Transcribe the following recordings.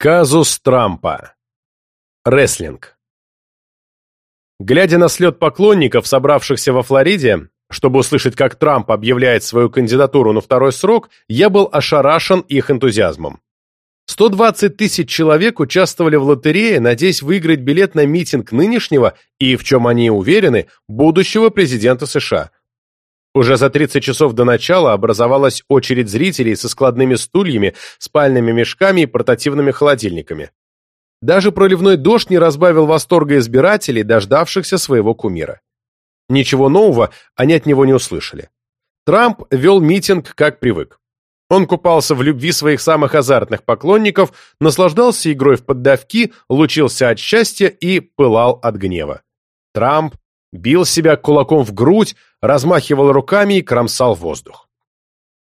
Казус Трампа. Рестлинг. Глядя на слет поклонников, собравшихся во Флориде, чтобы услышать, как Трамп объявляет свою кандидатуру на второй срок, я был ошарашен их энтузиазмом. 120 тысяч человек участвовали в лотерее, надеясь выиграть билет на митинг нынешнего и, в чем они уверены, будущего президента США – уже за 30 часов до начала образовалась очередь зрителей со складными стульями, спальными мешками и портативными холодильниками. Даже проливной дождь не разбавил восторга избирателей, дождавшихся своего кумира. Ничего нового они от него не услышали. Трамп вел митинг, как привык. Он купался в любви своих самых азартных поклонников, наслаждался игрой в поддавки, лучился от счастья и пылал от гнева. Трамп бил себя кулаком в грудь, размахивал руками и кромсал воздух.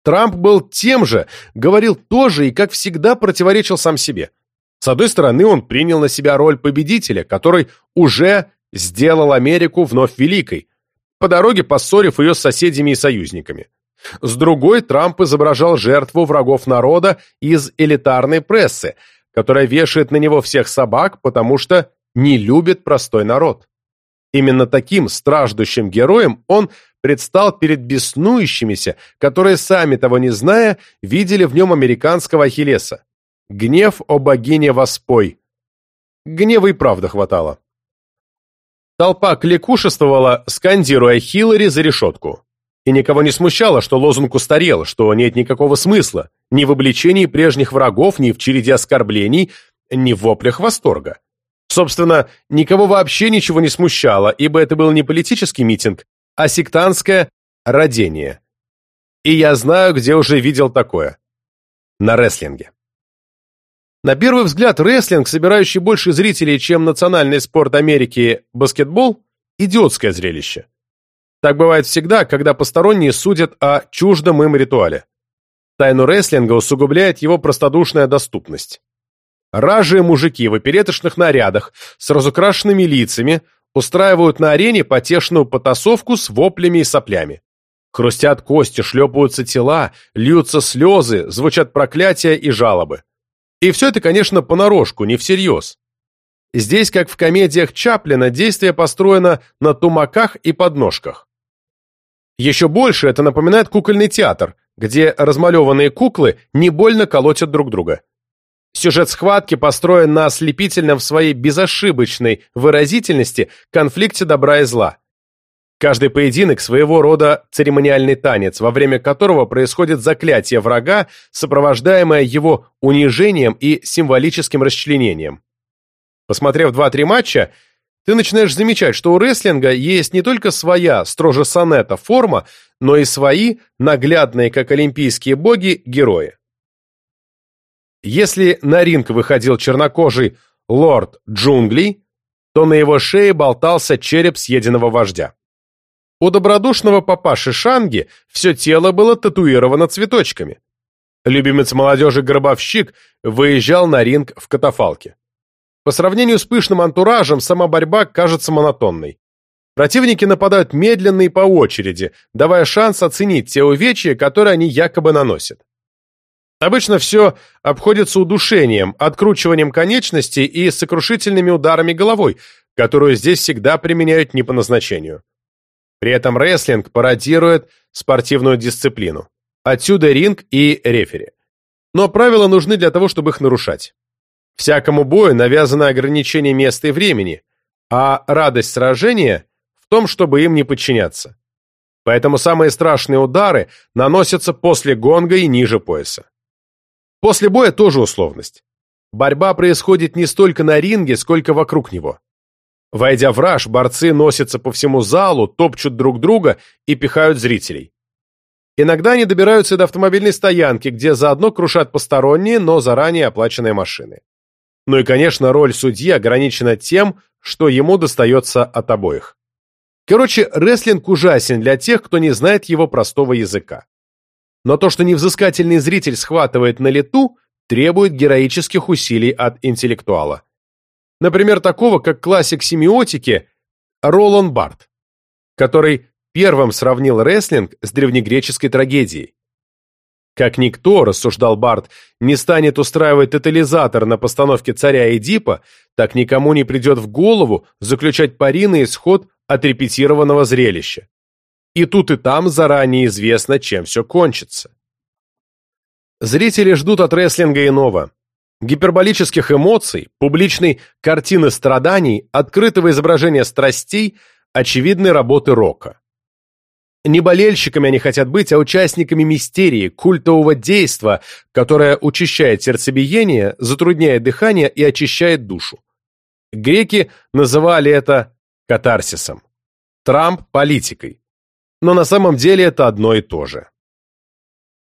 Трамп был тем же, говорил то же и, как всегда, противоречил сам себе. С одной стороны, он принял на себя роль победителя, который уже сделал Америку вновь великой, по дороге поссорив ее с соседями и союзниками. С другой, Трамп изображал жертву врагов народа из элитарной прессы, которая вешает на него всех собак, потому что не любит простой народ. Именно таким страждущим героем он предстал перед беснующимися, которые, сами того не зная, видели в нем американского Ахиллеса. Гнев о богине воспой. Гнева и правда хватало. Толпа кликушествовала, скандируя Хиллари за решетку. И никого не смущало, что лозунг устарел, что нет никакого смысла ни в обличении прежних врагов, ни в череде оскорблений, ни в воплях восторга. Собственно, никого вообще ничего не смущало, ибо это был не политический митинг, а сектантское родение. И я знаю, где уже видел такое. На рестлинге. На первый взгляд, рестлинг, собирающий больше зрителей, чем национальный спорт Америки баскетбол, идиотское зрелище. Так бывает всегда, когда посторонние судят о чуждом им ритуале. Тайну рестлинга усугубляет его простодушная доступность. Ражие мужики в опереточных нарядах с разукрашенными лицами устраивают на арене потешную потасовку с воплями и соплями. Хрустят кости, шлепаются тела, льются слезы, звучат проклятия и жалобы. И все это, конечно, понарошку, не всерьез. Здесь, как в комедиях Чаплина, действие построено на тумаках и подножках. Еще больше это напоминает кукольный театр, где размалеванные куклы не больно колотят друг друга. Сюжет схватки построен на ослепительном в своей безошибочной выразительности конфликте добра и зла. Каждый поединок своего рода церемониальный танец, во время которого происходит заклятие врага, сопровождаемое его унижением и символическим расчленением. Посмотрев два-три матча, ты начинаешь замечать, что у рестлинга есть не только своя, строже сонета, форма, но и свои, наглядные, как олимпийские боги, герои. Если на ринг выходил чернокожий лорд джунглей, то на его шее болтался череп съеденного вождя. У добродушного папаши Шанги все тело было татуировано цветочками. Любимец молодежи Гробовщик выезжал на ринг в катафалке. По сравнению с пышным антуражем, сама борьба кажется монотонной. Противники нападают медленно и по очереди, давая шанс оценить те увечья, которые они якобы наносят. Обычно все обходится удушением, откручиванием конечностей и сокрушительными ударами головой, которую здесь всегда применяют не по назначению. При этом рестлинг пародирует спортивную дисциплину. Отсюда ринг и рефери. Но правила нужны для того, чтобы их нарушать. Всякому бою навязано ограничение места и времени, а радость сражения в том, чтобы им не подчиняться. Поэтому самые страшные удары наносятся после гонга и ниже пояса. После боя тоже условность. Борьба происходит не столько на ринге, сколько вокруг него. Войдя в раж, борцы носятся по всему залу, топчут друг друга и пихают зрителей. Иногда они добираются до автомобильной стоянки, где заодно крушат посторонние, но заранее оплаченные машины. Ну и, конечно, роль судьи ограничена тем, что ему достается от обоих. Короче, рестлинг ужасен для тех, кто не знает его простого языка. Но то, что невзыскательный зритель схватывает на лету, требует героических усилий от интеллектуала. Например, такого, как классик семиотики Ролан Барт, который первым сравнил рестлинг с древнегреческой трагедией. Как никто, рассуждал Барт, не станет устраивать тотализатор на постановке царя Эдипа, так никому не придет в голову заключать пари на исход отрепетированного зрелища. И тут и там заранее известно, чем все кончится. Зрители ждут от рестлинга иного. Гиперболических эмоций, публичной картины страданий, открытого изображения страстей, очевидной работы рока. Не болельщиками они хотят быть, а участниками мистерии, культового действа, которое учащает сердцебиение, затрудняет дыхание и очищает душу. Греки называли это катарсисом. Трамп – политикой. Но на самом деле это одно и то же.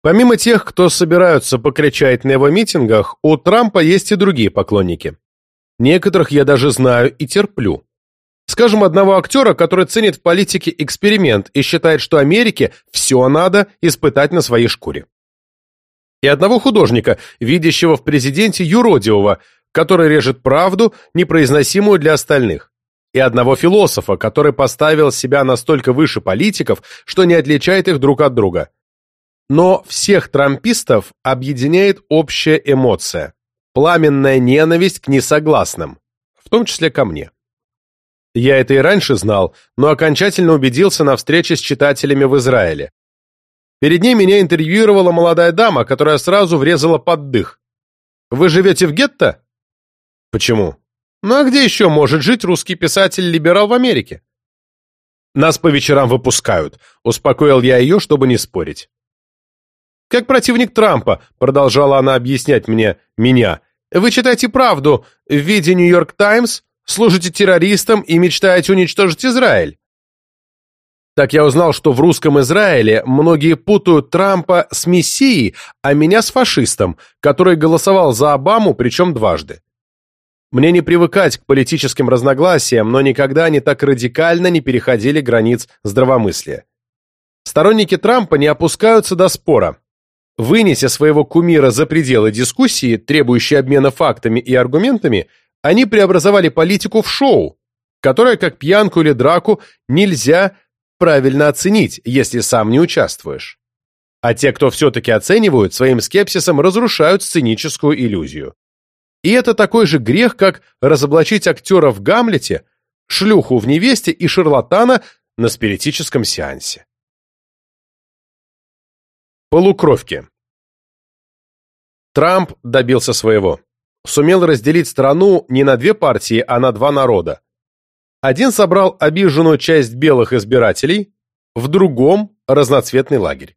Помимо тех, кто собираются покричать на его митингах, у Трампа есть и другие поклонники. Некоторых я даже знаю и терплю. Скажем, одного актера, который ценит в политике эксперимент и считает, что Америке все надо испытать на своей шкуре. И одного художника, видящего в президенте юродивого, который режет правду, непроизносимую для остальных. И одного философа, который поставил себя настолько выше политиков, что не отличает их друг от друга. Но всех трампистов объединяет общая эмоция – пламенная ненависть к несогласным, в том числе ко мне. Я это и раньше знал, но окончательно убедился на встрече с читателями в Израиле. Перед ней меня интервьюировала молодая дама, которая сразу врезала под дых. «Вы живете в гетто?» «Почему?» «Ну а где еще может жить русский писатель-либерал в Америке?» «Нас по вечерам выпускают», — успокоил я ее, чтобы не спорить. «Как противник Трампа», — продолжала она объяснять мне, меня, «вы читаете правду в виде «Нью-Йорк Таймс», служите террористам и мечтаете уничтожить Израиль. Так я узнал, что в русском Израиле многие путают Трампа с мессией, а меня с фашистом, который голосовал за Обаму, причем дважды. Мне не привыкать к политическим разногласиям, но никогда они так радикально не переходили границ здравомыслия. Сторонники Трампа не опускаются до спора. Вынеся своего кумира за пределы дискуссии, требующей обмена фактами и аргументами, они преобразовали политику в шоу, которое, как пьянку или драку, нельзя правильно оценить, если сам не участвуешь. А те, кто все-таки оценивают, своим скепсисом разрушают сценическую иллюзию. И это такой же грех, как разоблачить актера в «Гамлете», шлюху в «Невесте» и шарлатана на спиритическом сеансе. Полукровки Трамп добился своего сумел разделить страну не на две партии, а на два народа. Один собрал обиженную часть белых избирателей, в другом – разноцветный лагерь.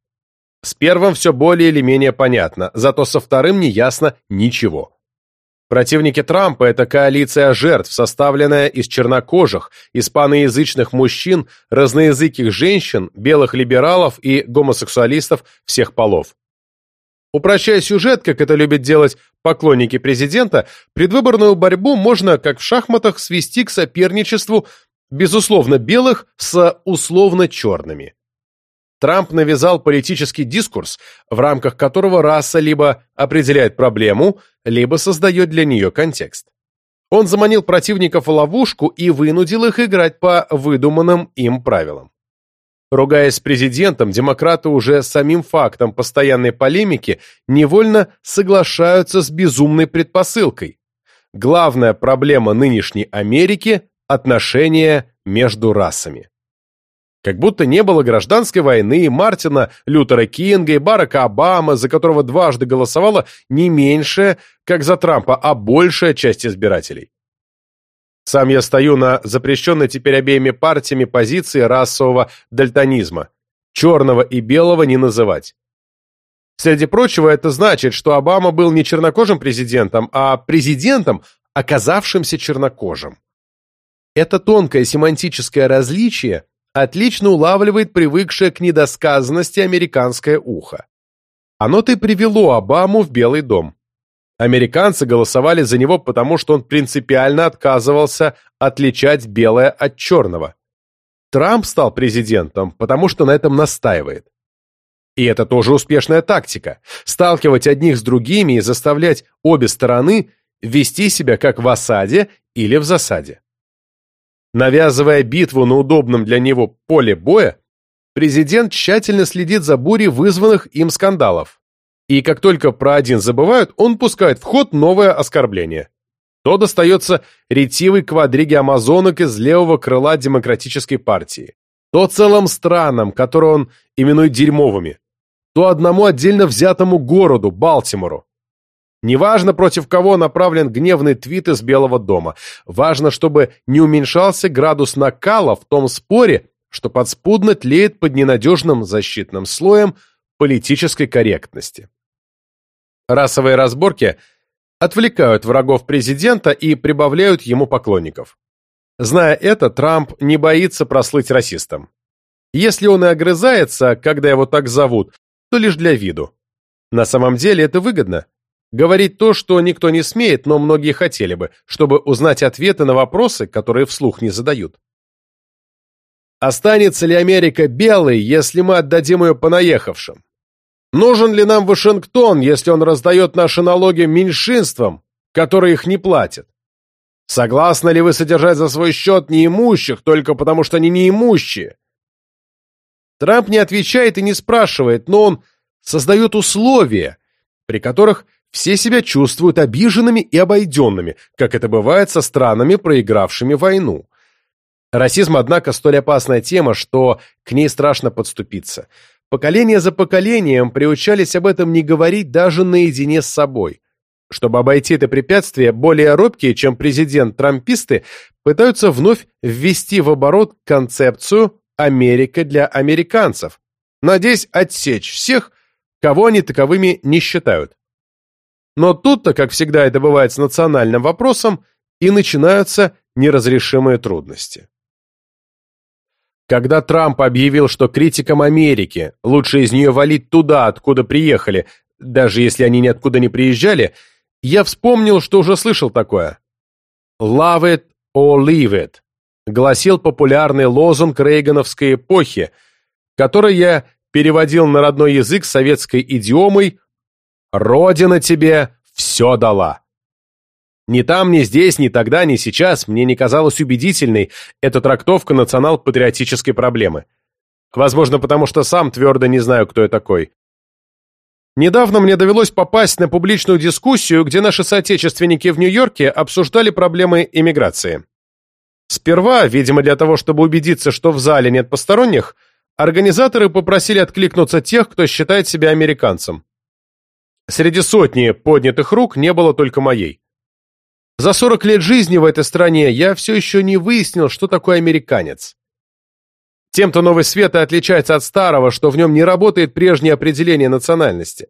С первым все более или менее понятно, зато со вторым не ясно ничего. Противники Трампа – это коалиция жертв, составленная из чернокожих, испаноязычных мужчин, разноязыких женщин, белых либералов и гомосексуалистов всех полов. Упрощая сюжет, как это любят делать поклонники президента, предвыборную борьбу можно, как в шахматах, свести к соперничеству безусловно белых с условно черными. Трамп навязал политический дискурс, в рамках которого раса либо определяет проблему, либо создает для нее контекст. Он заманил противников в ловушку и вынудил их играть по выдуманным им правилам. Ругаясь с президентом, демократы уже самим фактом постоянной полемики невольно соглашаются с безумной предпосылкой. Главная проблема нынешней Америки – отношения между расами. Как будто не было гражданской войны, Мартина Лютера Кинга и Барака Обама, за которого дважды голосовала не меньшая, как за Трампа, а большая часть избирателей. Сам я стою на запрещенной теперь обеими партиями позиции расового дальтонизма. Черного и белого не называть. Среди прочего, это значит, что Обама был не чернокожим президентом, а президентом, оказавшимся чернокожим. Это тонкое семантическое различие отлично улавливает привыкшее к недосказанности американское ухо. Оно-то и привело Обаму в Белый дом. Американцы голосовали за него, потому что он принципиально отказывался отличать белое от черного. Трамп стал президентом, потому что на этом настаивает. И это тоже успешная тактика – сталкивать одних с другими и заставлять обе стороны вести себя как в осаде или в засаде. Навязывая битву на удобном для него поле боя, президент тщательно следит за бурей вызванных им скандалов И как только про один забывают, он пускает в ход новое оскорбление. То достается ретивой квадриге амазонок из левого крыла демократической партии, то целым странам, которые он именует дерьмовыми, то одному отдельно взятому городу, Балтимору. Неважно, против кого направлен гневный твит из Белого дома. Важно, чтобы не уменьшался градус накала в том споре, что подспудно тлеет под ненадежным защитным слоем политической корректности. Расовые разборки отвлекают врагов президента и прибавляют ему поклонников. Зная это, Трамп не боится прослыть расистом. Если он и огрызается, когда его так зовут, то лишь для виду. На самом деле это выгодно. Говорить то, что никто не смеет, но многие хотели бы, чтобы узнать ответы на вопросы, которые вслух не задают. Останется ли Америка белой, если мы отдадим ее понаехавшим? Нужен ли нам Вашингтон, если он раздает наши налоги меньшинствам, которые их не платят? Согласны ли вы содержать за свой счет неимущих, только потому что они неимущие? Трамп не отвечает и не спрашивает, но он создает условия, при которых все себя чувствуют обиженными и обойденными, как это бывает со странами, проигравшими войну. Расизм, однако, столь опасная тема, что к ней страшно подступиться. Поколение за поколением приучались об этом не говорить даже наедине с собой. Чтобы обойти это препятствие, более робкие, чем президент-трамписты, пытаются вновь ввести в оборот концепцию Америка для американцев, надеясь отсечь всех, кого они таковыми не считают. Но тут-то, как всегда это бывает с национальным вопросом, и начинаются неразрешимые трудности. Когда Трамп объявил, что критикам Америки лучше из нее валить туда, откуда приехали, даже если они ниоткуда не приезжали, я вспомнил, что уже слышал такое. «Love it or leave it» гласил популярный лозунг рейгановской эпохи, который я переводил на родной язык советской идиомой «Родина тебе все дала». Ни там, ни здесь, ни тогда, ни сейчас мне не казалась убедительной эта трактовка национал-патриотической проблемы. Возможно, потому что сам твердо не знаю, кто я такой. Недавно мне довелось попасть на публичную дискуссию, где наши соотечественники в Нью-Йорке обсуждали проблемы иммиграции. Сперва, видимо, для того, чтобы убедиться, что в зале нет посторонних, организаторы попросили откликнуться тех, кто считает себя американцем. Среди сотни поднятых рук не было только моей. За 40 лет жизни в этой стране я все еще не выяснил, что такое американец. Тем-то новый свет и отличается от старого, что в нем не работает прежнее определение национальности.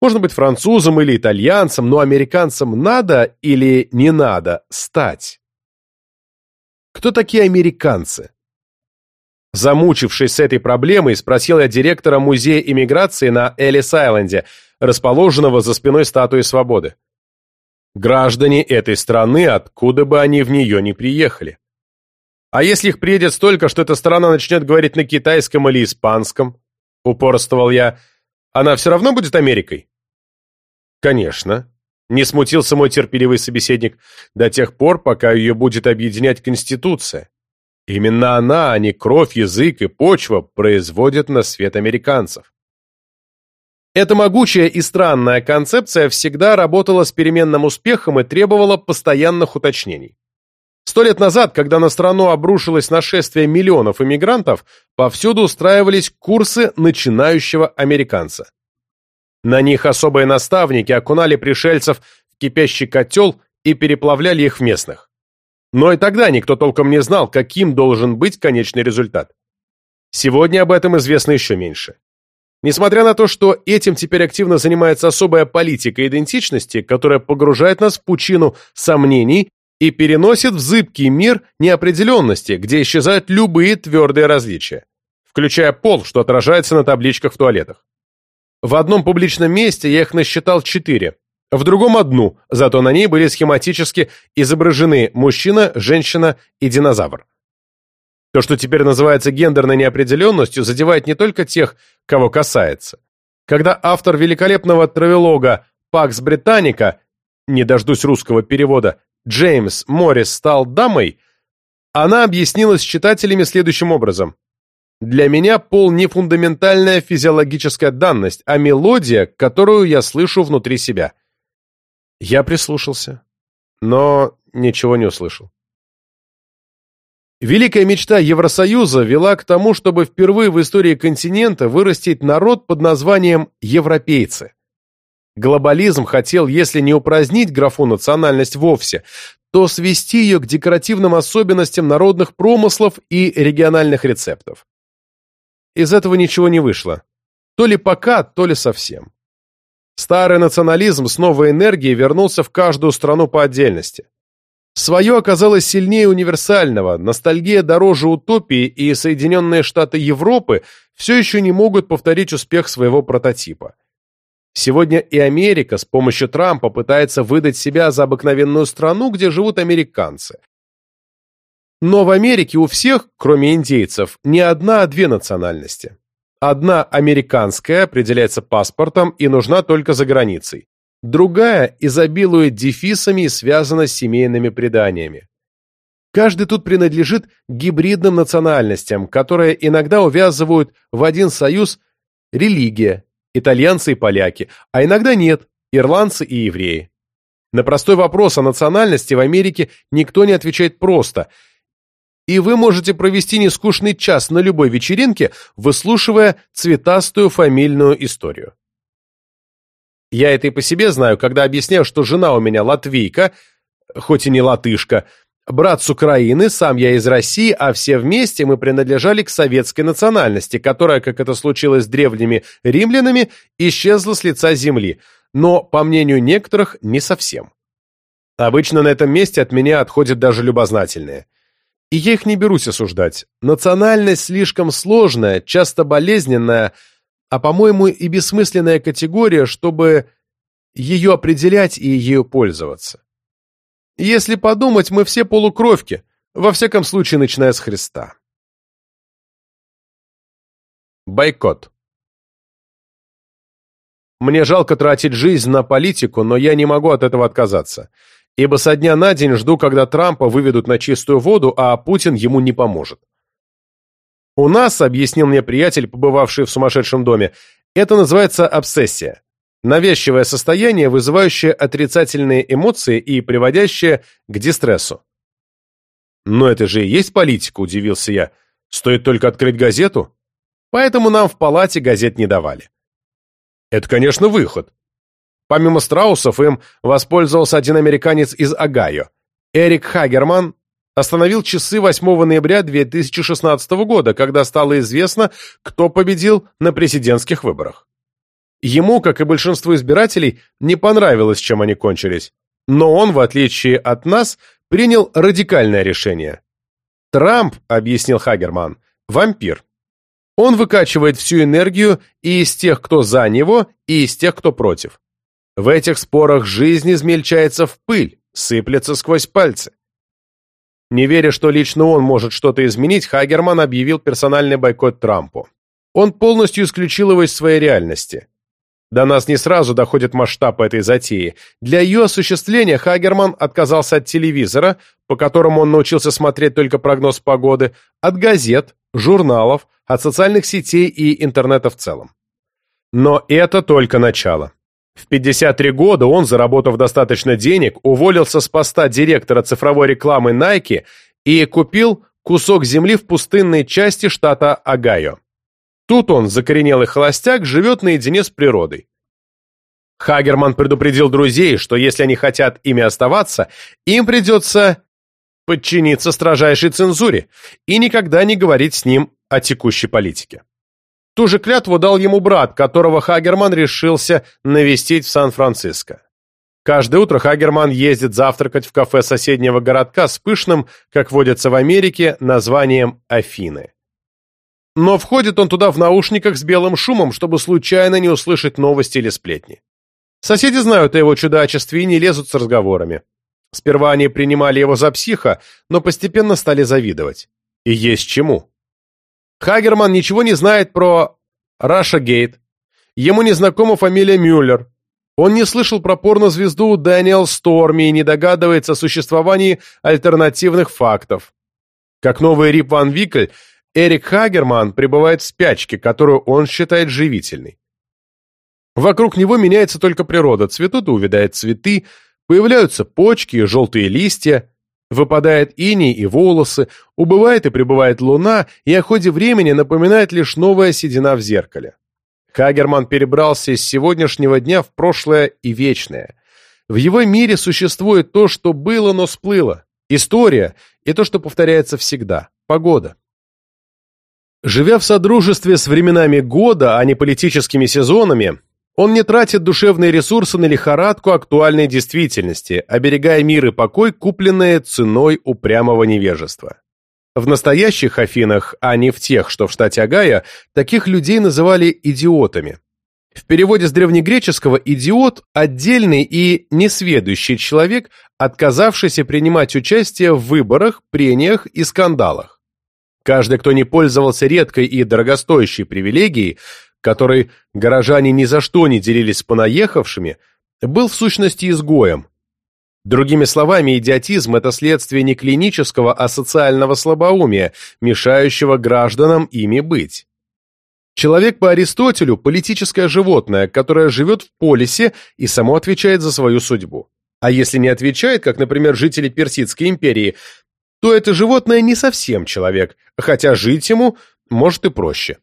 Можно быть французом или итальянцем, но американцем надо или не надо стать. Кто такие американцы? Замучившись с этой проблемой, спросил я директора музея иммиграции на Эллис-Айленде, расположенного за спиной статуи свободы. Граждане этой страны, откуда бы они в нее не приехали. А если их приедет столько, что эта страна начнет говорить на китайском или испанском, упорствовал я, она все равно будет Америкой? Конечно, не смутился мой терпеливый собеседник до тех пор, пока ее будет объединять Конституция. Именно она, а не кровь, язык и почва, производят на свет американцев. Эта могучая и странная концепция всегда работала с переменным успехом и требовала постоянных уточнений. Сто лет назад, когда на страну обрушилось нашествие миллионов иммигрантов, повсюду устраивались курсы начинающего американца. На них особые наставники окунали пришельцев в кипящий котел и переплавляли их в местных. Но и тогда никто толком не знал, каким должен быть конечный результат. Сегодня об этом известно еще меньше. Несмотря на то, что этим теперь активно занимается особая политика идентичности, которая погружает нас в пучину сомнений и переносит в зыбкий мир неопределенности, где исчезают любые твердые различия, включая пол, что отражается на табличках в туалетах. В одном публичном месте я их насчитал четыре, в другом одну, зато на ней были схематически изображены мужчина, женщина и динозавр. То, что теперь называется гендерной неопределенностью, задевает не только тех, кого касается. Когда автор великолепного травелога «Пакс Британика», не дождусь русского перевода, Джеймс Моррис стал дамой, она объяснилась читателями следующим образом. Для меня пол не фундаментальная физиологическая данность, а мелодия, которую я слышу внутри себя. Я прислушался, но ничего не услышал. Великая мечта Евросоюза вела к тому, чтобы впервые в истории континента вырастить народ под названием «европейцы». Глобализм хотел, если не упразднить графу национальность вовсе, то свести ее к декоративным особенностям народных промыслов и региональных рецептов. Из этого ничего не вышло. То ли пока, то ли совсем. Старый национализм с новой энергией вернулся в каждую страну по отдельности. Свое оказалось сильнее универсального, ностальгия дороже утопии, и Соединенные Штаты Европы все еще не могут повторить успех своего прототипа. Сегодня и Америка с помощью Трампа пытается выдать себя за обыкновенную страну, где живут американцы. Но в Америке у всех, кроме индейцев, не одна, а две национальности. Одна американская определяется паспортом и нужна только за границей. Другая изобилует дефисами и связана с семейными преданиями. Каждый тут принадлежит гибридным национальностям, которые иногда увязывают в один союз религия, итальянцы и поляки, а иногда нет, ирландцы и евреи. На простой вопрос о национальности в Америке никто не отвечает просто, и вы можете провести нескучный час на любой вечеринке, выслушивая цветастую фамильную историю. Я это и по себе знаю, когда объясняю, что жена у меня латвийка, хоть и не латышка, брат с Украины, сам я из России, а все вместе мы принадлежали к советской национальности, которая, как это случилось с древними римлянами, исчезла с лица земли, но, по мнению некоторых, не совсем. Обычно на этом месте от меня отходят даже любознательные. И я их не берусь осуждать. Национальность слишком сложная, часто болезненная, а, по-моему, и бессмысленная категория, чтобы ее определять и ею пользоваться. Если подумать, мы все полукровки, во всяком случае, начиная с Христа. Бойкот. Мне жалко тратить жизнь на политику, но я не могу от этого отказаться, ибо со дня на день жду, когда Трампа выведут на чистую воду, а Путин ему не поможет. У нас, объяснил мне приятель, побывавший в сумасшедшем доме, это называется обсессия. Навязчивое состояние, вызывающее отрицательные эмоции и приводящее к дистрессу. «Но это же и есть политика», – удивился я. «Стоит только открыть газету?» Поэтому нам в палате газет не давали. Это, конечно, выход. Помимо страусов, им воспользовался один американец из Огайо. Эрик Хагерман остановил часы 8 ноября 2016 года, когда стало известно, кто победил на президентских выборах. Ему, как и большинству избирателей, не понравилось, чем они кончились. Но он, в отличие от нас, принял радикальное решение. Трамп, объяснил Хагерман, вампир. Он выкачивает всю энергию и из тех, кто за него, и из тех, кто против. В этих спорах жизнь измельчается в пыль, сыплется сквозь пальцы. Не веря, что лично он может что-то изменить, Хагерман объявил персональный бойкот Трампу. Он полностью исключил его из своей реальности. До нас не сразу доходит масштаб этой затеи. Для ее осуществления Хагерман отказался от телевизора, по которому он научился смотреть только прогноз погоды, от газет, журналов, от социальных сетей и интернета в целом. Но это только начало. В 53 года он, заработав достаточно денег, уволился с поста директора цифровой рекламы Nike и купил кусок земли в пустынной части штата Огайо. Тут он, закоренелый холостяк, живет наедине с природой. Хагерман предупредил друзей, что если они хотят ими оставаться, им придется подчиниться строжайшей цензуре и никогда не говорить с ним о текущей политике. Ту же клятву дал ему брат, которого Хагерман решился навестить в Сан-Франциско. Каждое утро Хагерман ездит завтракать в кафе соседнего городка с пышным, как водится в Америке, названием Афины. Но входит он туда в наушниках с белым шумом, чтобы случайно не услышать новости или сплетни. Соседи знают о его чудачестве и не лезут с разговорами. Сперва они принимали его за психа, но постепенно стали завидовать. И есть чему. Хагерман ничего не знает про Рашагейт. Ему не знакома фамилия Мюллер. Он не слышал про порнозвезду Дэниел Сторми и не догадывается о существовании альтернативных фактов. Как новый Рип Ван Викель, Эрик Хагерман пребывает в спячке, которую он считает живительной. Вокруг него меняется только природа, цветут и увядают цветы, появляются почки и желтые листья, выпадает иней и волосы, убывает и прибывает луна, и о ходе времени напоминает лишь новая седина в зеркале. Хагерман перебрался из сегодняшнего дня в прошлое и вечное. В его мире существует то, что было, но сплыло, история и то, что повторяется всегда, погода. Живя в содружестве с временами года, а не политическими сезонами, он не тратит душевные ресурсы на лихорадку актуальной действительности, оберегая мир и покой, купленные ценой упрямого невежества. В настоящих Афинах, а не в тех, что в штате Агая, таких людей называли идиотами. В переводе с древнегреческого «идиот» – отдельный и несведущий человек, отказавшийся принимать участие в выборах, прениях и скандалах. Каждый, кто не пользовался редкой и дорогостоящей привилегией, которой горожане ни за что не делились с понаехавшими, был в сущности изгоем. Другими словами, идиотизм – это следствие не клинического, а социального слабоумия, мешающего гражданам ими быть. Человек по Аристотелю – политическое животное, которое живет в полисе и само отвечает за свою судьбу. А если не отвечает, как, например, жители Персидской империи, то это животное не совсем человек, хотя жить ему может и проще.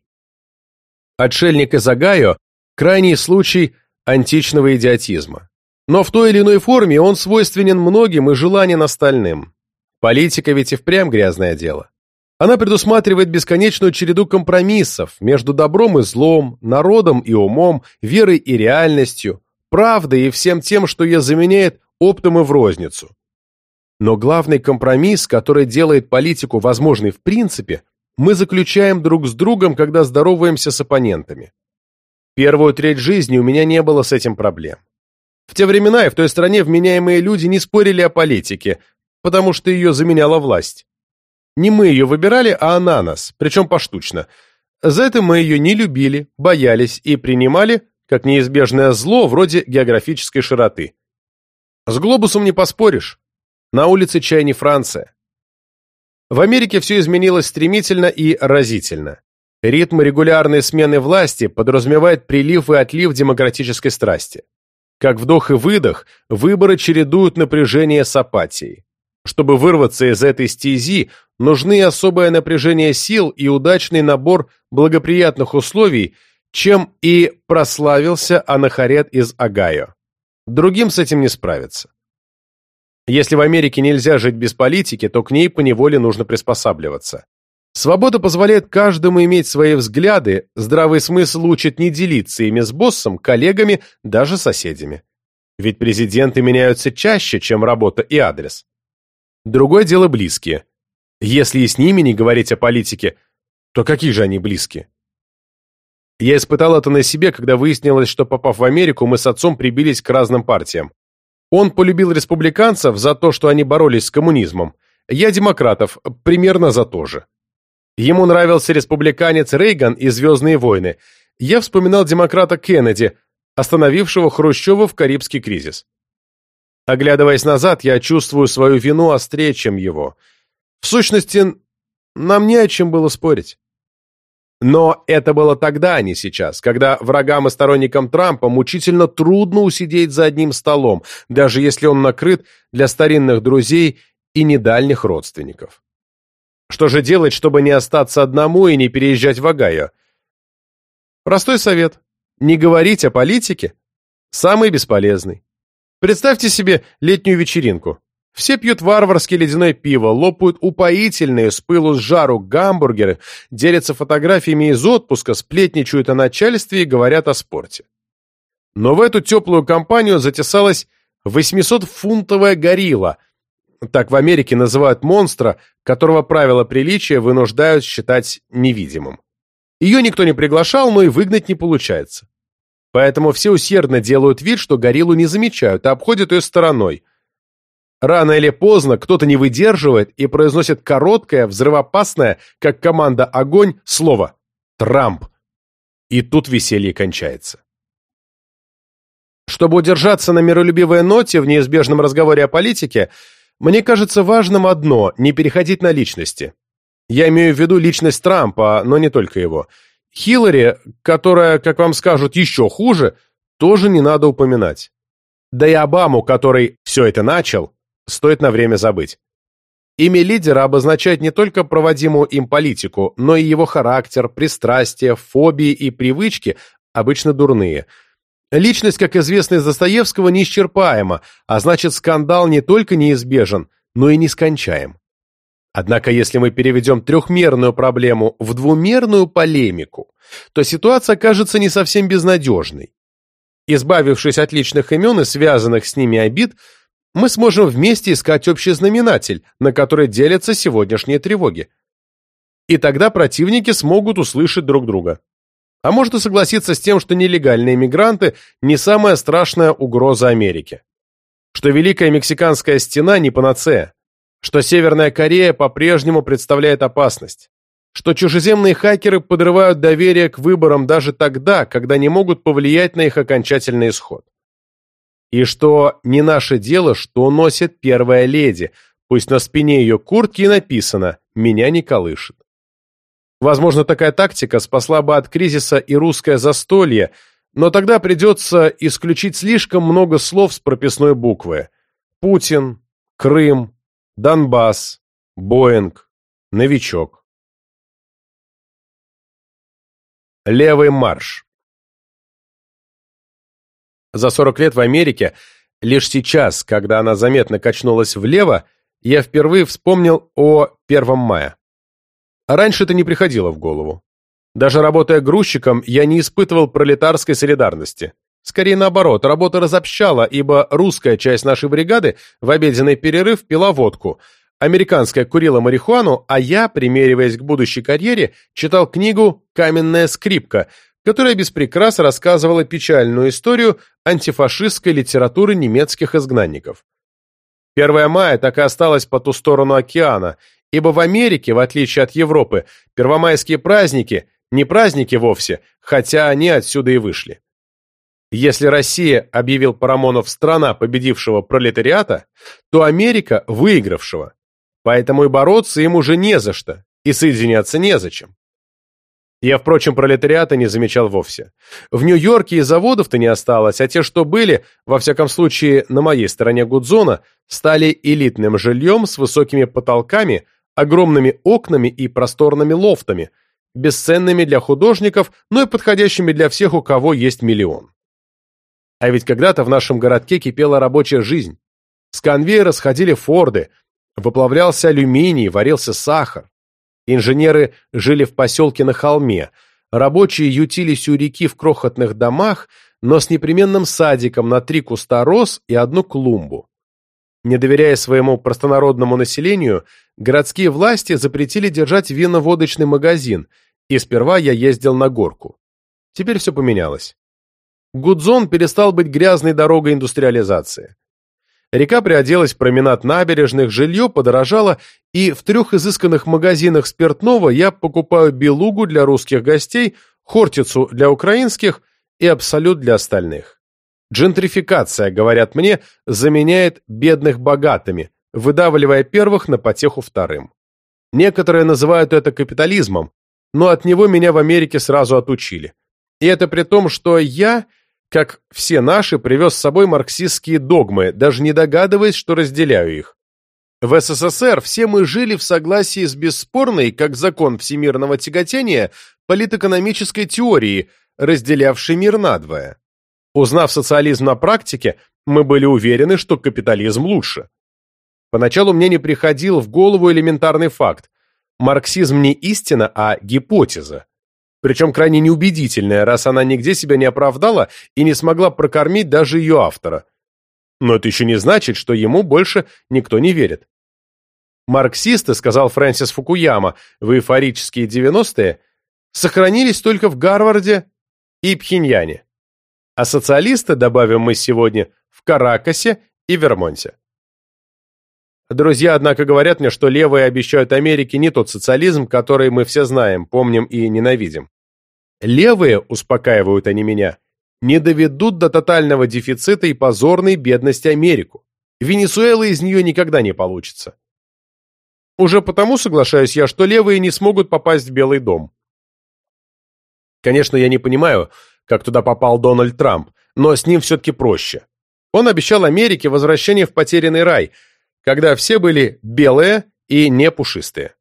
Отшельник из Огайо – крайний случай античного идиотизма. Но в той или иной форме он свойственен многим и желанен остальным. Политика ведь и впрямь грязное дело. Она предусматривает бесконечную череду компромиссов между добром и злом, народом и умом, верой и реальностью, правдой и всем тем, что ее заменяет оптом и в розницу. Но главный компромисс, который делает политику возможной в принципе, мы заключаем друг с другом, когда здороваемся с оппонентами. Первую треть жизни у меня не было с этим проблем. В те времена и в той стране вменяемые люди не спорили о политике, потому что ее заменяла власть. Не мы ее выбирали, а она нас, причем поштучно. За это мы ее не любили, боялись и принимали как неизбежное зло вроде географической широты. С глобусом не поспоришь. На улице чай не Франция. В Америке все изменилось стремительно и разительно. Ритм регулярной смены власти подразумевает прилив и отлив демократической страсти. Как вдох и выдох, выборы чередуют напряжение с апатией. Чтобы вырваться из этой стези, нужны особое напряжение сил и удачный набор благоприятных условий, чем и прославился анахорет из Огайо. Другим с этим не справиться. Если в Америке нельзя жить без политики, то к ней поневоле нужно приспосабливаться. Свобода позволяет каждому иметь свои взгляды, здравый смысл учит не делиться ими с боссом, коллегами, даже соседями. Ведь президенты меняются чаще, чем работа и адрес. Другое дело близкие. Если и с ними не говорить о политике, то какие же они близкие? Я испытал это на себе, когда выяснилось, что, попав в Америку, мы с отцом прибились к разным партиям. Он полюбил республиканцев за то, что они боролись с коммунизмом. Я демократов, примерно за то же. Ему нравился республиканец Рейган и «Звездные войны». Я вспоминал демократа Кеннеди, остановившего Хрущева в Карибский кризис. Оглядываясь назад, я чувствую свою вину острее, чем его. В сущности, нам не о чем было спорить. Но это было тогда, а не сейчас, когда врагам и сторонникам Трампа мучительно трудно усидеть за одним столом, даже если он накрыт для старинных друзей и недальних родственников. Что же делать, чтобы не остаться одному и не переезжать в Огайо? Простой совет. Не говорить о политике. Самый бесполезный. Представьте себе летнюю вечеринку. Все пьют варварский ледяное пиво, лопают упоительные с пылу с жару гамбургеры, делятся фотографиями из отпуска, сплетничают о начальстве и говорят о спорте. Но в эту теплую компанию затесалась 800-фунтовая горилла, так в Америке называют монстра, которого правила приличия вынуждают считать невидимым. Ее никто не приглашал, но и выгнать не получается. Поэтому все усердно делают вид, что гориллу не замечают, а обходят ее стороной – Рано или поздно кто-то не выдерживает и произносит короткое, взрывоопасное, как команда «Огонь» слово «Трамп». И тут веселье кончается. Чтобы удержаться на миролюбивой ноте в неизбежном разговоре о политике, мне кажется важным одно – не переходить на личности. Я имею в виду личность Трампа, но не только его. Хиллари, которая, как вам скажут, еще хуже, тоже не надо упоминать. Да и Обаму, который все это начал, стоит на время забыть. Имя лидера обозначает не только проводимую им политику, но и его характер, пристрастия, фобии и привычки, обычно дурные. Личность, как известно из Достоевского, неисчерпаема, а значит скандал не только неизбежен, но и нескончаем. Однако, если мы переведем трехмерную проблему в двумерную полемику, то ситуация кажется не совсем безнадежной. Избавившись от личных имен и связанных с ними обид, мы сможем вместе искать общий знаменатель, на который делятся сегодняшние тревоги. И тогда противники смогут услышать друг друга. А может и согласиться с тем, что нелегальные мигранты не самая страшная угроза Америке. Что Великая Мексиканская стена не панацея. Что Северная Корея по-прежнему представляет опасность. Что чужеземные хакеры подрывают доверие к выборам даже тогда, когда не могут повлиять на их окончательный исход. И что не наше дело, что носит первая леди, пусть на спине ее куртки написано «Меня не колышет». Возможно, такая тактика спасла бы от кризиса и русское застолье, но тогда придется исключить слишком много слов с прописной буквы. Путин, Крым, Донбасс, Боинг, Новичок. Левый марш за 40 лет в Америке, лишь сейчас, когда она заметно качнулась влево, я впервые вспомнил о 1 мая. А раньше это не приходило в голову. Даже работая грузчиком, я не испытывал пролетарской солидарности. Скорее наоборот, работа разобщала, ибо русская часть нашей бригады в обеденный перерыв пила водку, американская курила марихуану, а я, примериваясь к будущей карьере, читал книгу «Каменная скрипка», которая без прикрас рассказывала печальную историю антифашистской литературы немецких изгнанников. 1 мая так и осталось по ту сторону океана, ибо в Америке, в отличие от Европы, первомайские праздники не праздники вовсе, хотя они отсюда и вышли. Если Россия, объявил Парамонов, страна победившего пролетариата, то Америка – выигравшего. Поэтому и бороться им уже не за что, и соединяться незачем. Я, впрочем, пролетариата не замечал вовсе. В Нью-Йорке и заводов-то не осталось, а те, что были, во всяком случае, на моей стороне Гудзона, стали элитным жильем с высокими потолками, огромными окнами и просторными лофтами, бесценными для художников, но и подходящими для всех, у кого есть миллион. А ведь когда-то в нашем городке кипела рабочая жизнь. С конвейера сходили форды, выплавлялся алюминий, варился сахар. Инженеры жили в поселке на холме, рабочие ютились у реки в крохотных домах, но с непременным садиком на три куста роз и одну клумбу. Не доверяя своему простонародному населению, городские власти запретили держать вино-водочный магазин, и сперва я ездил на горку. Теперь все поменялось. Гудзон перестал быть грязной дорогой индустриализации. Река приоделась в променад набережных, жилье подорожало, и в трех изысканных магазинах спиртного я покупаю белугу для русских гостей, хортицу для украинских и абсолют для остальных. Джентрификация, говорят мне, заменяет бедных богатыми, выдавливая первых на потеху вторым. Некоторые называют это капитализмом, но от него меня в Америке сразу отучили. И это при том, что я как все наши, привез с собой марксистские догмы, даже не догадываясь, что разделяю их. В СССР все мы жили в согласии с бесспорной, как закон всемирного тяготения, политэкономической теорией, разделявшей мир надвое. Узнав социализм на практике, мы были уверены, что капитализм лучше. Поначалу мне не приходил в голову элементарный факт. Марксизм не истина, а гипотеза причем крайне неубедительная, раз она нигде себя не оправдала и не смогла прокормить даже ее автора. Но это еще не значит, что ему больше никто не верит. Марксисты, сказал Фрэнсис Фукуяма в эйфорические 90-е, сохранились только в Гарварде и Пхеньяне. А социалисты, добавим мы сегодня, в Каракасе и Вермонте. Друзья, однако, говорят мне, что левые обещают Америке не тот социализм, который мы все знаем, помним и ненавидим. Левые, успокаивают они меня, не доведут до тотального дефицита и позорной бедности Америку. Венесуэла из нее никогда не получится. Уже потому соглашаюсь я, что левые не смогут попасть в Белый дом. Конечно, я не понимаю, как туда попал Дональд Трамп, но с ним все-таки проще. Он обещал Америке возвращение в потерянный рай, когда все были белые и не пушистые.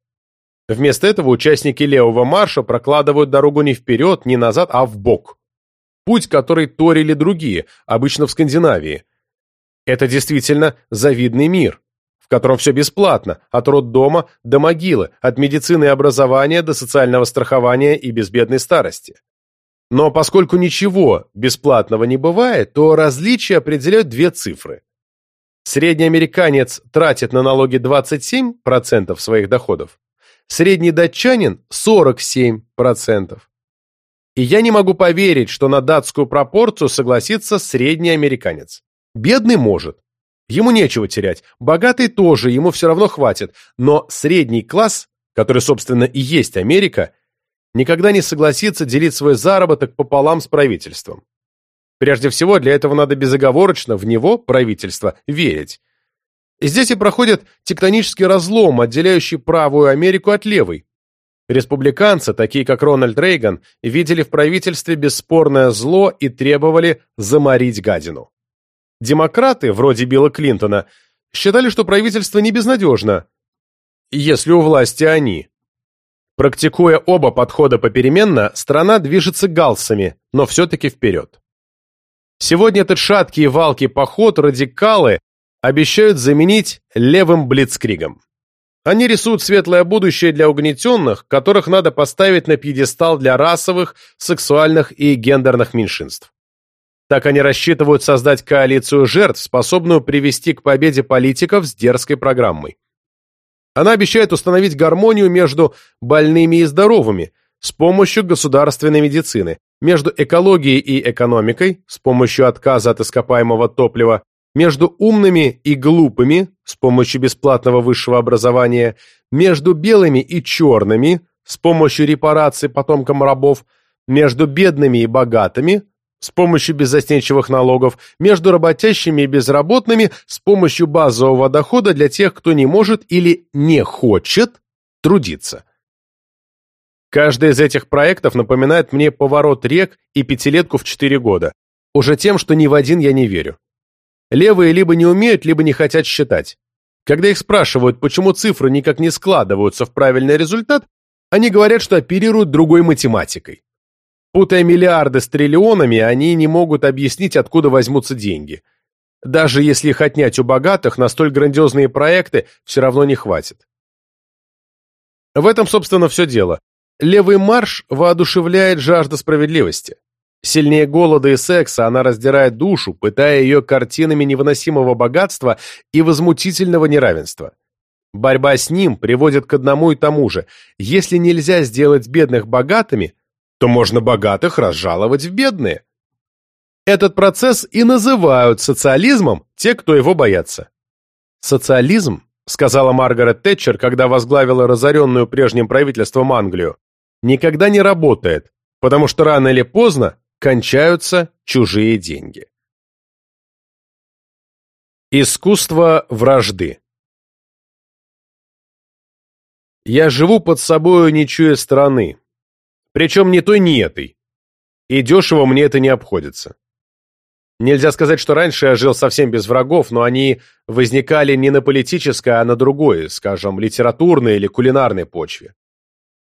Вместо этого участники левого марша прокладывают дорогу не вперед, не назад, а в бок. Путь, который торили другие, обычно в Скандинавии. Это действительно завидный мир, в котором все бесплатно, от роддома до могилы, от медицины и образования до социального страхования и безбедной старости. Но поскольку ничего бесплатного не бывает, то различия определяют две цифры. Средний американец тратит на налоги 27% своих доходов, средний датчанин – 47%. И я не могу поверить, что на датскую пропорцию согласится средний американец. Бедный может. Ему нечего терять. Богатый тоже, ему все равно хватит. Но средний класс, который, собственно, и есть Америка, никогда не согласится делить свой заработок пополам с правительством. Прежде всего, для этого надо безоговорочно в него, правительство, верить. Здесь и проходит тектонический разлом, отделяющий правую Америку от левой. Республиканцы, такие как Рональд Рейган, видели в правительстве бесспорное зло и требовали заморить гадину. Демократы, вроде Билла Клинтона, считали, что правительство не безнадежно, если у власти они. Практикуя оба подхода попеременно, страна движется галсами, но все-таки вперед. Сегодня этот шаткий и валкий поход радикалы обещают заменить левым блицкригом. Они рисуют светлое будущее для угнетенных, которых надо поставить на пьедестал для расовых, сексуальных и гендерных меньшинств. Так они рассчитывают создать коалицию жертв, способную привести к победе политиков с дерзкой программой. Она обещает установить гармонию между больными и здоровыми с помощью государственной медицины, между экологией и экономикой с помощью отказа от ископаемого топлива, между умными и глупыми с помощью бесплатного высшего образования, между белыми и черными с помощью репараций потомкам рабов, между бедными и богатыми с помощью беззастенчивых налогов, между работящими и безработными с помощью базового дохода для тех, кто не может или не хочет трудиться. Каждый из этих проектов напоминает мне поворот рек и пятилетку в четыре года, уже тем, что ни в один я не верю. Левые либо не умеют, либо не хотят считать. Когда их спрашивают, почему цифры никак не складываются в правильный результат, они говорят, что оперируют другой математикой. Путая миллиарды с триллионами, они не могут объяснить, откуда возьмутся деньги. Даже если их отнять у богатых, на столь грандиозные проекты все равно не хватит. В этом, собственно, все дело. Левый марш воодушевляет жажда справедливости. Сильнее голода и секса она раздирает душу, пытая ее картинами невыносимого богатства и возмутительного неравенства. Борьба с ним приводит к одному и тому же. Если нельзя сделать бедных богатыми, то можно богатых разжаловать в бедные. Этот процесс и называют социализмом те, кто его боятся. Социализм, сказала Маргарет Тэтчер, когда возглавила разоренную прежним правительством Англию, никогда не работает, потому что рано или поздно кончаются чужие деньги. Искусство вражды Я живу под собою, не чуя страны, причем ни той, ни этой. И дешево мне это не обходится. Нельзя сказать, что раньше я жил совсем без врагов, но они возникали не на политической, а на другой, скажем, литературной или кулинарной почве.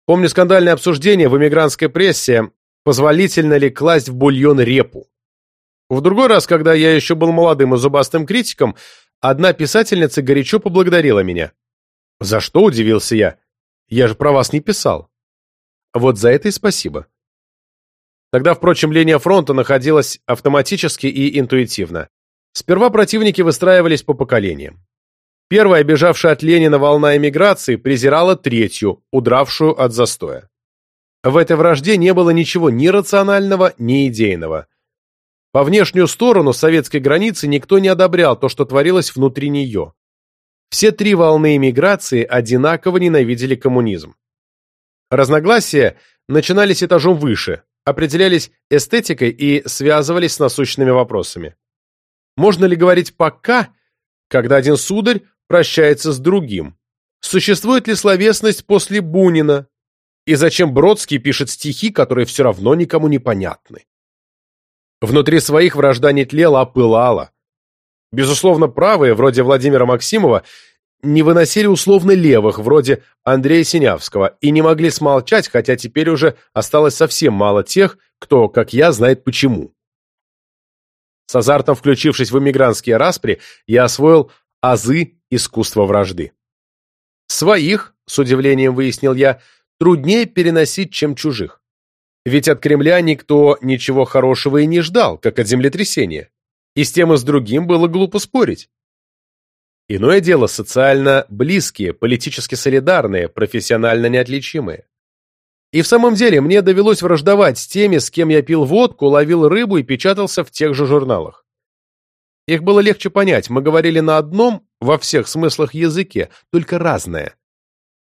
Помню скандальное обсуждение в эмигрантской прессе, позволительно ли класть в бульон репу. В другой раз, когда я еще был молодым и зубастым критиком, одна писательница горячо поблагодарила меня. «За что?» – удивился я. «Я же про вас не писал». Вот за это и спасибо. Тогда, впрочем, линия фронта находилась автоматически и интуитивно. Сперва противники выстраивались по поколениям. Первая, бежавшая от Ленина волна эмиграции, презирала третью, удравшую от застоя. В этой вражде не было ничего ни рационального, ни идейного. По внешнюю сторону советской границы никто не одобрял то, что творилось внутри нее. Все три волны эмиграции одинаково ненавидели коммунизм. Разногласия начинались этажом выше, определялись эстетикой и связывались с насущными вопросами. Можно ли говорить «пока», когда один сударь прощается с другим, Существует ли словесность после Бунина? И зачем Бродский пишет стихи, которые все равно никому не понятны? Внутри своих вражда не тлела, а пылала. Безусловно, правые, вроде Владимира Максимова, не выносили условно левых, вроде Андрея Синявского, и не могли смолчать, хотя теперь уже осталось совсем мало тех, кто, как я, знает почему. С азартом включившись в эмигрантские распри, я освоил азы искусства вражды. Своих, с удивлением выяснил я, труднее переносить, чем чужих. Ведь от Кремля никто ничего хорошего и не ждал, как от землетрясения. И с тем и с другим было глупо спорить. Иное дело социально близкие, политически солидарные, профессионально неотличимые. И в самом деле мне довелось враждовать с теми, с кем я пил водку, ловил рыбу и печатался в тех же журналах. Их было легче понять, мы говорили на одном, во всех смыслах языке, только разное.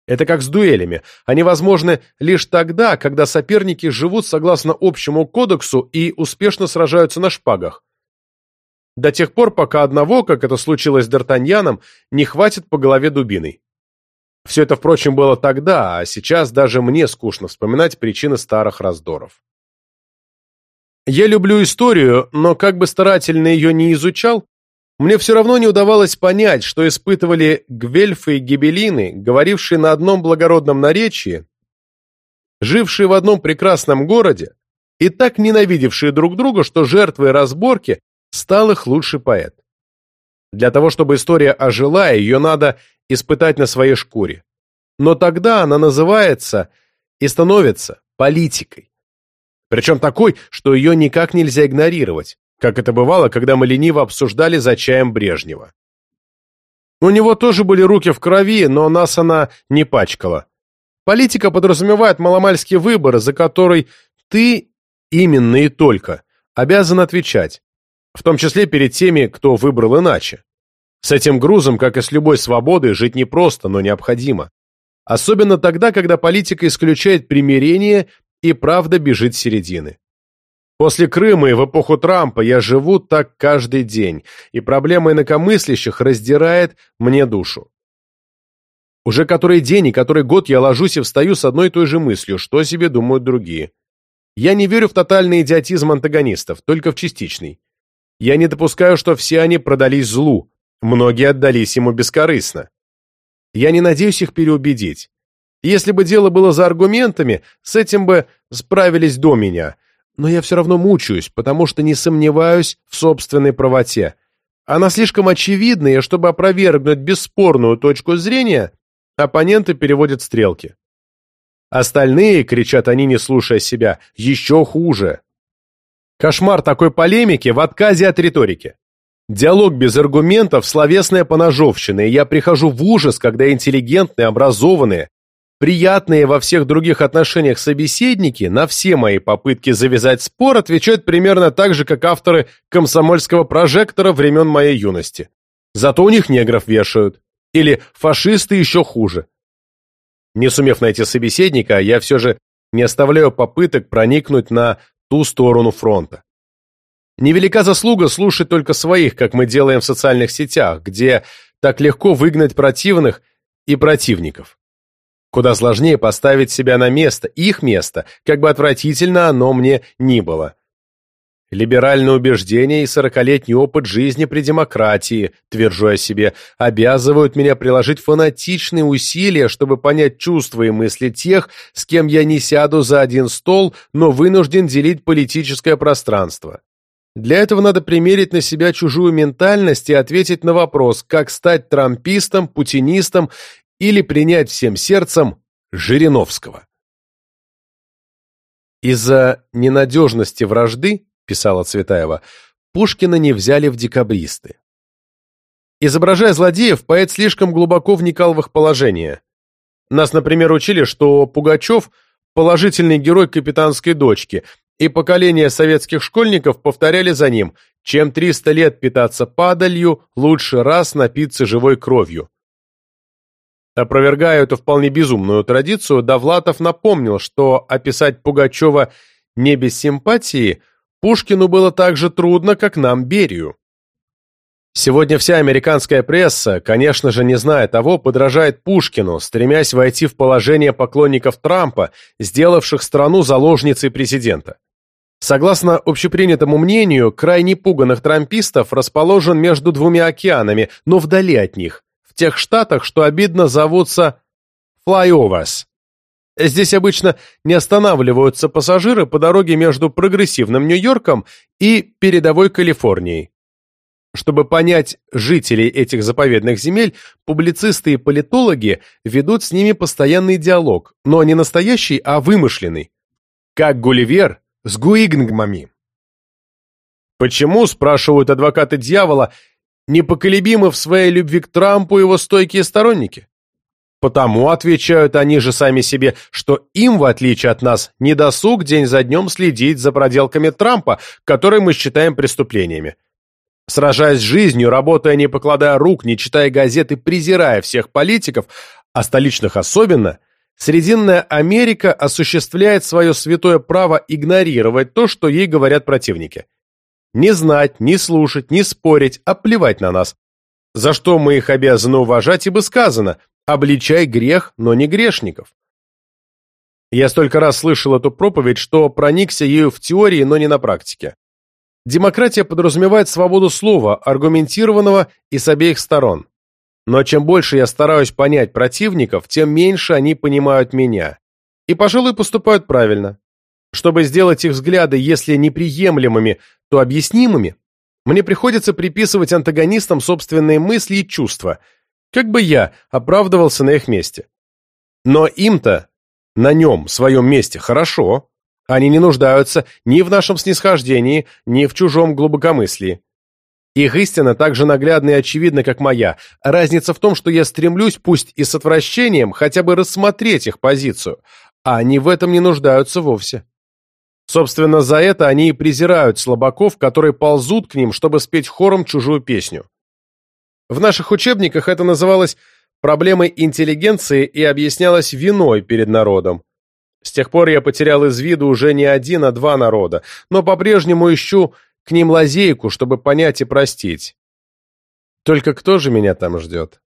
Это как с дуэлями. Они возможны лишь тогда, когда соперники живут согласно общему кодексу и успешно сражаются на шпагах. До тех пор, пока одного, как это случилось с Д'Артаньяном, не хватит по голове дубиной. Все это, впрочем, было тогда, а сейчас даже мне скучно вспоминать причины старых раздоров. Я люблю историю, но как бы старательно ее не изучал, мне все равно не удавалось понять, что испытывали гвельфы и гибелины, говорившие на одном благородном наречии, жившие в одном прекрасном городе и так ненавидевшие друг друга, что жертвой разборки стал их лучший поэт. Для того, чтобы история ожила, ее надо испытать на своей шкуре. Но тогда она называется и становится политикой. Причем такой, что ее никак нельзя игнорировать, как это бывало, когда мы лениво обсуждали за чаем Брежнева. У него тоже были руки в крови, но нас она не пачкала. Политика подразумевает маломальский выбор, за который ты именно и только обязан отвечать, в том числе перед теми, кто выбрал иначе. С этим грузом, как и с любой свободой, жить непросто, но необходимо. Особенно тогда, когда политика исключает примирение и правда бежит середины. После Крыма и в эпоху Трампа я живу так каждый день, и проблема инакомыслящих раздирает мне душу. Уже который день и который год я ложусь и встаю с одной и той же мыслью, что себе думают другие. Я не верю в тотальный идиотизм антагонистов, только в частичный. Я не допускаю, что все они продались злу, Многие отдались ему бескорыстно. Я не надеюсь их переубедить. Если бы дело было за аргументами, с этим бы справились до меня. Но я все равно мучаюсь, потому что не сомневаюсь в собственной правоте. Она слишком очевидна, и чтобы опровергнуть бесспорную точку зрения, оппоненты переводят стрелки. Остальные, кричат они, не слушая себя, еще хуже. Кошмар такой полемики в отказе от риторики. Диалог без аргументов – словесная поножовщина, и я прихожу в ужас, когда интеллигентные, образованные, приятные во всех других отношениях собеседники на все мои попытки завязать спор отвечают примерно так же, как авторы комсомольского прожектора времен моей юности. Зато у них негров вешают. Или фашисты еще хуже. Не сумев найти собеседника, я все же не оставляю попыток проникнуть на ту сторону фронта. Невелика заслуга слушать только своих, как мы делаем в социальных сетях, где так легко выгнать противных и противников. Куда сложнее поставить себя на место, их место, как бы отвратительно оно мне ни было. Либеральное убеждение и сорокалетний опыт жизни при демократии, твержу я себе, обязывают меня приложить фанатичные усилия, чтобы понять чувства и мысли тех, с кем я не сяду за один стол, но вынужден делить политическое пространство. Для этого надо примерить на себя чужую ментальность и ответить на вопрос, как стать трампистом, путинистом или принять всем сердцем Жириновского. Из-за ненадежности вражды, писала Цветаева, Пушкина не взяли в декабристы. Изображая злодеев, поэт слишком глубоко вникал в их положение. Нас, например, учили, что Пугачев – положительный герой капитанской дочки, и поколения советских школьников повторяли за ним «Чем 300 лет питаться падалью, лучше раз напиться живой кровью». Опровергая эту вполне безумную традицию, Довлатов напомнил, что описать Пугачева не без симпатии Пушкину было так же трудно, как нам Берию. Сегодня вся американская пресса, конечно же, не зная того, подражает Пушкину, стремясь войти в положение поклонников Трампа, сделавших страну заложницей президента. Согласно общепринятому мнению, край непуганных трампистов расположен между двумя океанами, но вдали от них, тех штатах, что обидно зовутся «flyovers». Здесь обычно не останавливаются пассажиры по дороге между прогрессивным Нью-Йорком и передовой Калифорнией. Чтобы понять жителей этих заповедных земель, публицисты и политологи ведут с ними постоянный диалог, но не настоящий, а вымышленный. Как Гулливер с Гуигнгмами. Почему, спрашивают адвокаты дьявола, непоколебимы в своей любви к Трампу его стойкие сторонники? Потому, отвечают они же сами себе, что им, в отличие от нас, не досуг день за днем следить за проделками Трампа, которые мы считаем преступлениями. Сражаясь жизнью, работая не покладая рук, не читая газеты, презирая всех политиков, а столичных особенно, Срединная Америка осуществляет свое святое право игнорировать то, что ей говорят противники. Не знать, не слушать, не спорить, а плевать на нас. За что мы их обязаны уважать, ибо сказано «обличай грех, но не грешников». Я столько раз слышал эту проповедь, что проникся ею в теории, но не на практике. Демократия подразумевает свободу слова, аргументированного и с обеих сторон. Но чем больше я стараюсь понять противников, тем меньше они понимают меня. И, пожалуй, поступают правильно. Чтобы сделать их взгляды, если неприемлемыми, то объяснимыми, мне приходится приписывать антагонистам собственные мысли и чувства, как бы я оправдывался на их месте. Но им-то на нем, своем месте, хорошо. Они не нуждаются ни в нашем снисхождении, ни в чужом глубокомыслии. Их истина так же наглядна и очевидна, как моя. Разница в том, что я стремлюсь, пусть и с отвращением, хотя бы рассмотреть их позицию, а они в этом не нуждаются вовсе. Собственно, за это они и презирают слабаков, которые ползут к ним, чтобы спеть хором чужую песню. В наших учебниках это называлось проблемой интеллигенции и объяснялось виной перед народом. С тех пор я потерял из виду уже не один, а два народа, но по-прежнему ищу к ним лазейку, чтобы понять и простить. Только кто же меня там ждет?